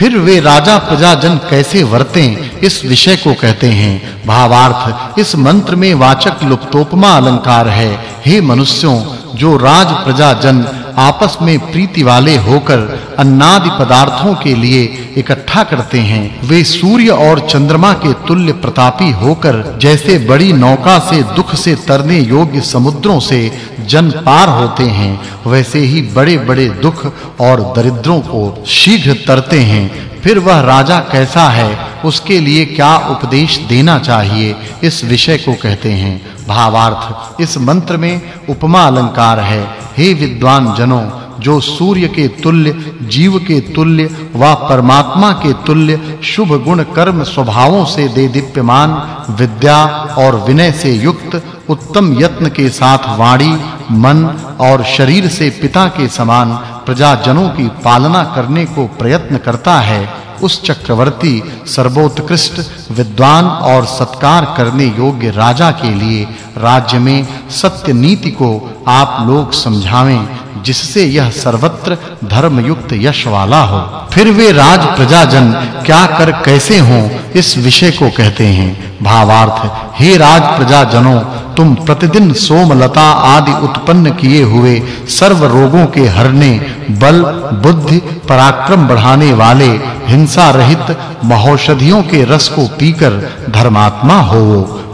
फिर वे राजा प्रजाजन कैसे वर्तें, इस विषय को कहते हैं। भावार्थ, इस मंत्र में वाचक् लुप्तोपमा अलंकार है। हे मनुष्यों, जो राज प्रजाजन आपस में प्रीति वाले होकर अन्नादि पदार्थों के लिए इकट्ठा करते हैं, वे सूर्य और चंद्रमा के तुल्य प्रतापी होकर जैसे बड़ी नौका से दुख से तरने योग्य समुद्रों से जन पार होते हैं, वैसे ही बड़े-बड़े दुख और दरिद्रों को शीघ्र तरते हैं। फिर वह राजा कैसा है, उसके लिए क्या उपदेश देना चाहिए, इस विषय को कहते हैं। भावार्थ, इस मंत्र में उपमा अलंकार है। हे विद्वान जनों, जो सूर्य के तुल्य, जीव के तुल्य व परमात्मा के तुल्य शुभ गुण कर्म स्वभावों से दे दीप्यमान, विद्या और विनय से युक्त, उत्तम यत्न के साथ वाणी मन और शरीर से पिता के समान प्रजाजनों की पालना करने को प्रयत्न करता है, उस चक्रवर्ती सर्वोत्कृष्ट, विद्वान और सत्कार करने योग्य राजा के लिए राज्य में सत्य नीति को आप लोग समझावें। जिससे यह सर्वत्र धर्मयुक्त यश वाला हो। फिर वे राज प्रजाजन क्या कर कैसे हों, इस विषय को कहते हैं। भावार्थ, हे राज प्रजाजनों तुम प्रतिदिन सोमलता आदि उत्पन्न किए हुए सर्व रोगों के हरने, बल, बुद्धि, पराक्रम बढ़ाने वाले, हिंसा रहित, महौषधियों के रस को पीकर धर्मात्मा हो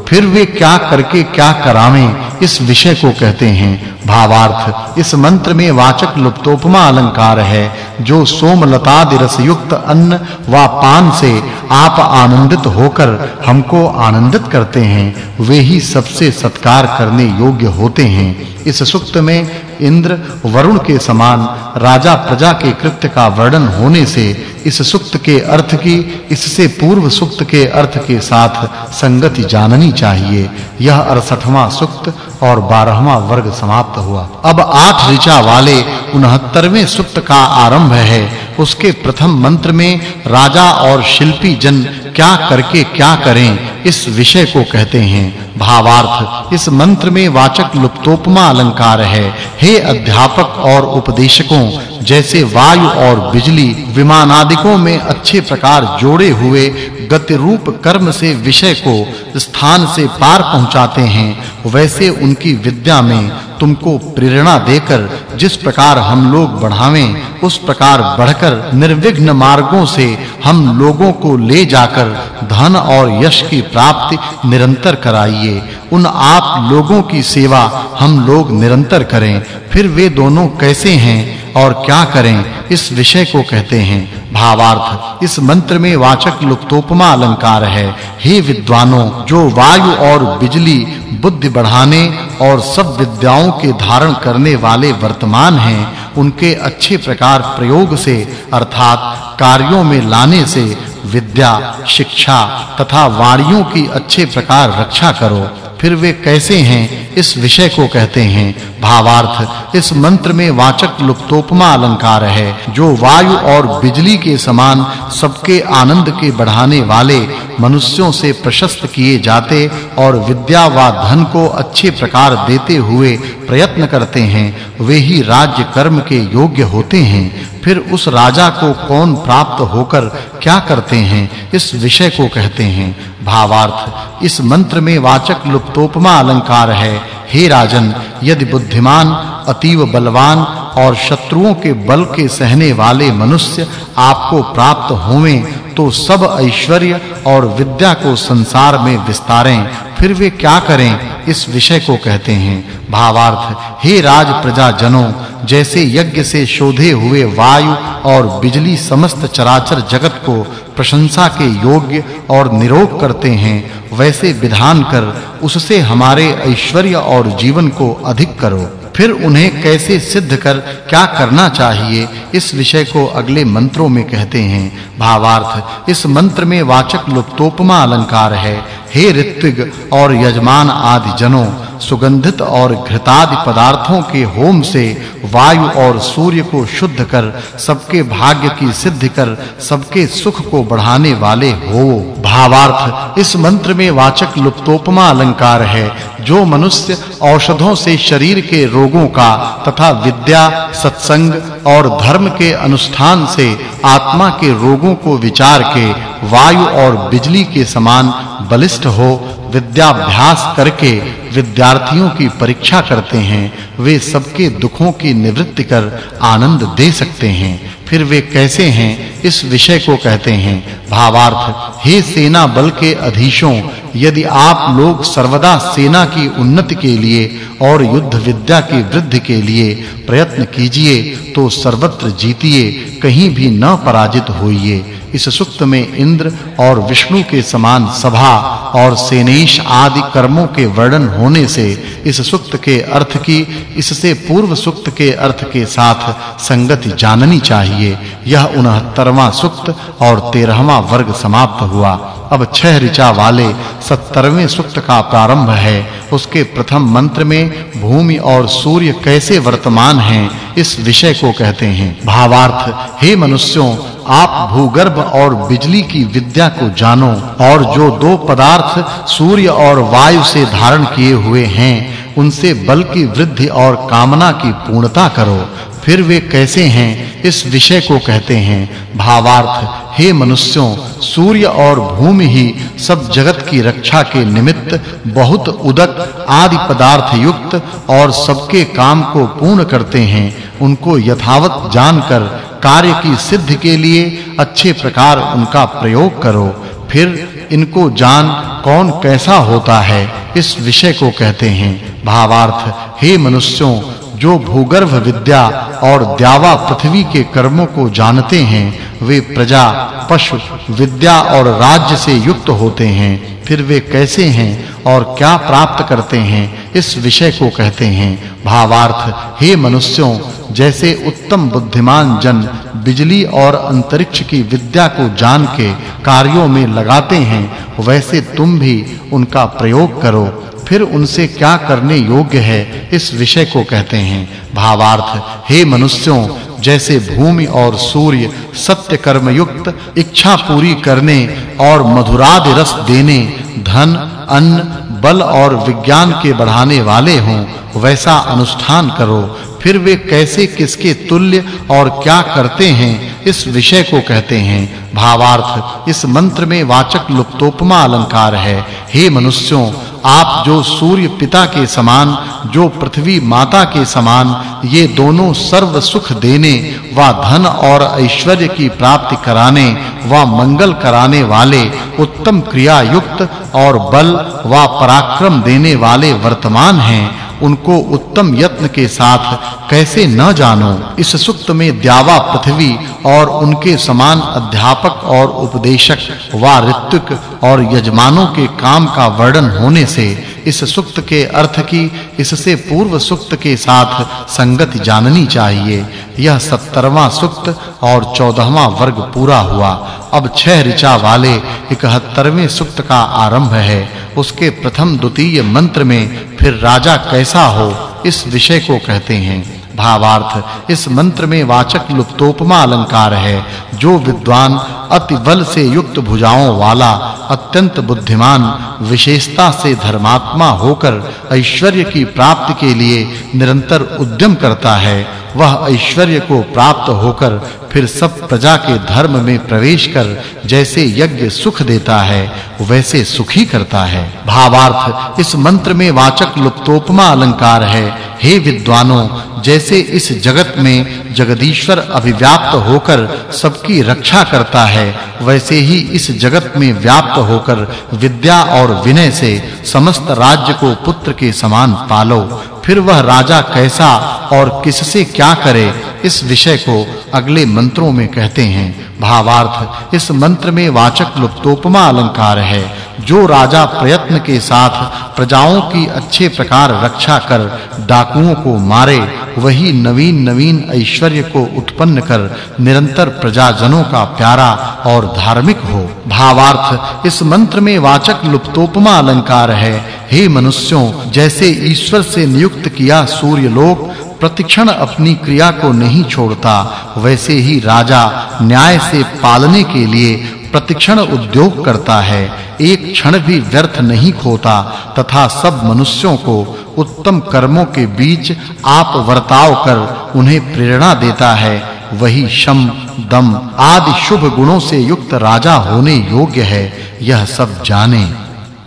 फिर वे क्या करके क्या करावें? इस विषय को कहते हैं भावार्थ। इस मंत्र में वाचक् लुप्तोपमा अलंकार है, जो सोमलतादि रस युक्त अन्न व पान से आप आनंदित होकर हमको आनंदित करते हैं। वे ही सबसे सत्कार करने योग्य होते हैं। इस सुक्त में इंद्र, वरुण के समान, राजा प्रजा के कृत्य का वर्णन होने से इस सुक्त के अर्थ की, इससे पूर्व सुक्त के अर्थ के साथ संगति जाननी चाहिए। यह 68वां सुक्त और 12वां वर्ग समाप्त हुआ। अब आठ ऋचा वाले 69वें सुक्त का आरंभ है। उसके प्रथम मंत्र में, राजा और शिल्पी जन क्या करके क्या करें, इस विषय को कहते हैं। भावार्थ, इस मंत्र में वाचक् लुप्तोपमा अलंकार है। हे अध्यापक और उपदेशकों, जैसे वायु और बिजली विमान आदिकों में अच्छे प्रकार जोड़े हुए गति रूप कर्म से विषय को स्थान से पार पहुंचाते हैं, वैसे उनकी विद्या में तुमको प्रेरणा देकर जिस प्रकार हम लोग बढ़ावें, उस प्रकार बढ़कर निर्विघ्न मार्गों से हम लोगों को ले जाकर धन और यश की प्राप्ति निरंतर कराइए। उन आप लोगों की सेवा हम लोग निरंतर करें। फिर वे दोनों कैसे हैं? और क्या करें? इस विषय को कहते हैं भावार्थ। इस मंत्र में वाचक् लुप्तोपमा अलंकार है। हे विद्वानों, जो वायु और बिजली, बुद्धि बढ़ाने और सब विद्याओं के धारण करने वाले वर्तमान हैं, उनके अच्छे प्रकार प्रयोग से, अर्थात कार्यों में लाने से विद्या, शिक्षा तथा वाणियों की अच्छे प्रकार रक्षा करो। फिर वे कैसे हैं? इस विषय को कहते हैं, भावार्थ। इस मंत्र में वाचक् लुप्तोपमा अलंकार है, जो वायु और बिजली के समान सबके आनंद के बढ़ाने वाले मनुष्यों से प्रशस्त किए जाते और विद्या व धन को अच्छे प्रकार देते हुए प्रयत्न करते हैं, वे ही राज्य कर्म के योग्य होते हैं। फिर उस राजा को कौन प्राप्त होकर क्या करते हैं, इस विषय को कहते हैं, भावार्थ। इस मंत्र में वाचक् लुप्तोपमा अलंकार है हे राजन, यदि बुद्धिमान, अतीव बलवान और शत्रुओं के बल के सहने वाले मनुष्य आपको प्राप्त होवें तो सब ऐश्वर्य और विद्या को संसार में विस्तारें। फिर वे क्या करें? इस विषय को कहते हैं। भावार्थ, हे राज प्रजा जनों जैसे यज्ञ से शोधे हुए वायु और बिजली समस्त चराचर जगत को प्रशंसा के योग्य और निरोग करते हैं, वैसे विधान कर उससे हमारे ऐश्वर्य और जीवन को अधिक करो। फिर उन्हें कैसे सिद्ध कर, क्या करना चाहिए? इस विषय को अगले मंत्रों में कहते हैं। भावार्थ, इस मंत्र में वाचक् लुप्तोपमा अलंकार है। हे ऋतिग और यजमान आदि जनों सुगंधित और घृतादि पदार्थों के होम से वायु और सूर्य को शुद्ध कर, सबके भाग्य की सिद्धि कर, सबके सुख को बढ़ाने वाले हो। भावार्थ इस मंत्र में वाचक् लुप्तोपमा अलंकार है, जो मनुष्य औषधों से शरीर के रोगों का तथा विद्या, सत्संग और धर्म के अनुष्ठान से आत्मा के रोगों को विचार के वायु और बिजली के समान बलिष्ठ हो, विद्याभ्यास करके विद्यार्थियों की परीक्षा करते हैं, वे सबके दुखों की निवृत्ति कर आनंद दे सकते हैं। फिर वे कैसे हैं? इस विषय को कहते हैं, भावार्थ, हे सेना बल के अधीशों, यदि आप लोग सर्वदा सेना की उन्नति के लिए और युद्ध विद्या की वृद्धि के लिए प्रयत्न कीजिए तो सर्वत्र जीतिए, कहीं भी न पराजित होइए। इस सुक्त में इंद्र और विष्णु के समान सभा और सेनेश आदि कर्मों के वर्णन होने से इस सुक्त के अर्थ की, इससे पूर्व सुक्त के अर्थ के साथ संगति जाननी चाहिए। यह 69वां सुक्त और 13वां वर्ग समाप्त हुआ। अब छह ऋचा वाले 70वें सुक्त का प्रारंभ है। उसके प्रथम मंत्र में, भूमि और सूर्य कैसे वर्तमान हैं? इस विषय को कहते हैं। भावार्थ, हे मनुष्यों आप भूगर्भ और बिजली की विद्या को जानो और जो दो पदार्थ सूर्य और वायु से धारण किए हुए हैं, उनसे बल की वृद्धि और कामना की पूर्णता करो। फिर वे कैसे हैं, इस विषय को कहते हैं, भावार्थ, हे मनुष्यों, सूर्य और भूमि ही सब जगत की रक्षा के निमित्त बहुत उदक, आदि पदार्थ युक्त और सबके काम को पूर्ण करते हैं, उनको यथावत जानकर कार्य की सिद्धि के लिए अच्छे प्रकार उनका प्रयोग करो। फिर इनको जान कौन कैसा होता है, इस विषय को कहते हैं, भावार्थ, हे मनुष्यों जो भूगर्भ विद्या और द्यावा पृथ्वी के कर्मों को जानते हैं, वे प्रजा, पशु, विद्या और राज्य से युक्त होते हैं। फिर वे कैसे हैं और क्या प्राप्त करते हैं, इस विषय को कहते हैं। भावार्थ, हे मनुष्यों, जैसे उत्तम बुद्धिमान जन बिजली और अंतरिक्ष की विद्या को जान के कार्यों में लगाते हैं, वैसे तुम भी उनका प्रयोग करो। फिर उनसे क्या करने योग्य है, इस विषय को कहते हैं। भावार्थ, हे मनुष्यों, जैसे भूमि और सूर्य सत्य कर्म युक्त इच्छा पूरी करने और मधुराद रस देने, धन, अन्न, बल और विज्ञान के बढ़ाने वाले हों, वैसा अनुष्ठान करो। फिर वे कैसे किसके तुल्य और क्या करते हैं, इस विषय को कहते हैं। भावार्थ, इस मंत्र में वाचक् लुप्तोपमा अलंकार है। हे मनुष्यों आप जो सूर्य पिता के समान, जो पृथ्वी माता के समान, ये दोनों सर्व सुख देने, व धन और ऐश्वर्य की प्राप्ति कराने, व मंगल कराने वाले, उत्तम क्रिया युक्त और बल, व पराक्रम देने वाले वर्तमान हैं उनको उत्तम यत्न के साथ कैसे न जानो, इस सुक्त में द्यावा पृथ्वी और उनके समान अध्यापक और उपदेशक व ऋतिक और यजमानों के काम का वर्णन होने से इस सुक्त के अर्थ की, इससे पूर्व सुक्त के साथ संगति जाननी चाहिए। यह 17वां सुक्त और 14वां वर्ग पूरा हुआ। अब छह ऋचा वाले 71वें सुक्त का आरंभ है। उसके प्रथम द्वितीय मंत्र में, फिर राजा कैसा हो? इस विषय को कहते हैं। भावार्थ। इस मंत्र में वाचक् लुप्तोपमा अलंकार है, जो विद्वान अति बल से युक्त भुजाओं वाला, अत्यंत बुद्धिमान, विशेषता से धर्मात्मा होकर ऐश्वर्य की प्राप्ति के लिए निरंतर उद्यम करता है, वह ऐश्वर्य को प्राप्त होकर फिर सब प्रजा के धर्म में प्रवेश कर जैसे यज्ञ सुख देता है, वैसे सुखी करता है। भावार्थ, इस मंत्र में वाचक् लुप्तोपमा अलंकार है हे विद्वानों, जैसे इस जगत में जगदीश्वर अभिव्याप्त होकर सबकी रक्षा करता है, वैसे ही इस जगत में व्याप्त होकर विद्या और विनय से समस्त राज्य को पुत्र के समान पालो। फिर वह राजा कैसा और किससे क्या करे इस विषय को अगले मंत्रों में कहते हैं। भावार्थ, इस मंत्र में वाचक् लुप्तोपमा अलंकार है। जो राजा प्रयत्न के साथ प्रजाओं की अच्छे प्रकार रक्षा कर डाकुओं को मारे, वही नवीन नवीन ऐश्वर्य को उत्पन्न कर निरंतर प्रजाजनों का प्यारा और धार्मिक हो। भावार्थ, इस मंत्र में वाचक् लुप्तोपमा अलंकार है। हे मनुष्यों, जैसे ईश्वर से नियुक्त किया सूर्य लोक, प्रतिक्षण अपनी क्रिया को नहीं छोड़ता, वैसे ही राजा न्याय से पालने के लिए प्रतिक्षण उद्योग करता है। एक क्षण भी व्यर्थ नहीं खोता, तथा सब मनुष्यों को उत्तम कर्मों के बीच आप वर्ताव कर उन्हें प्रेरणा देता है। वही शम, दम आदि शुभ गुणों से युक्त राजा होने योग्य है, यह सब जाने।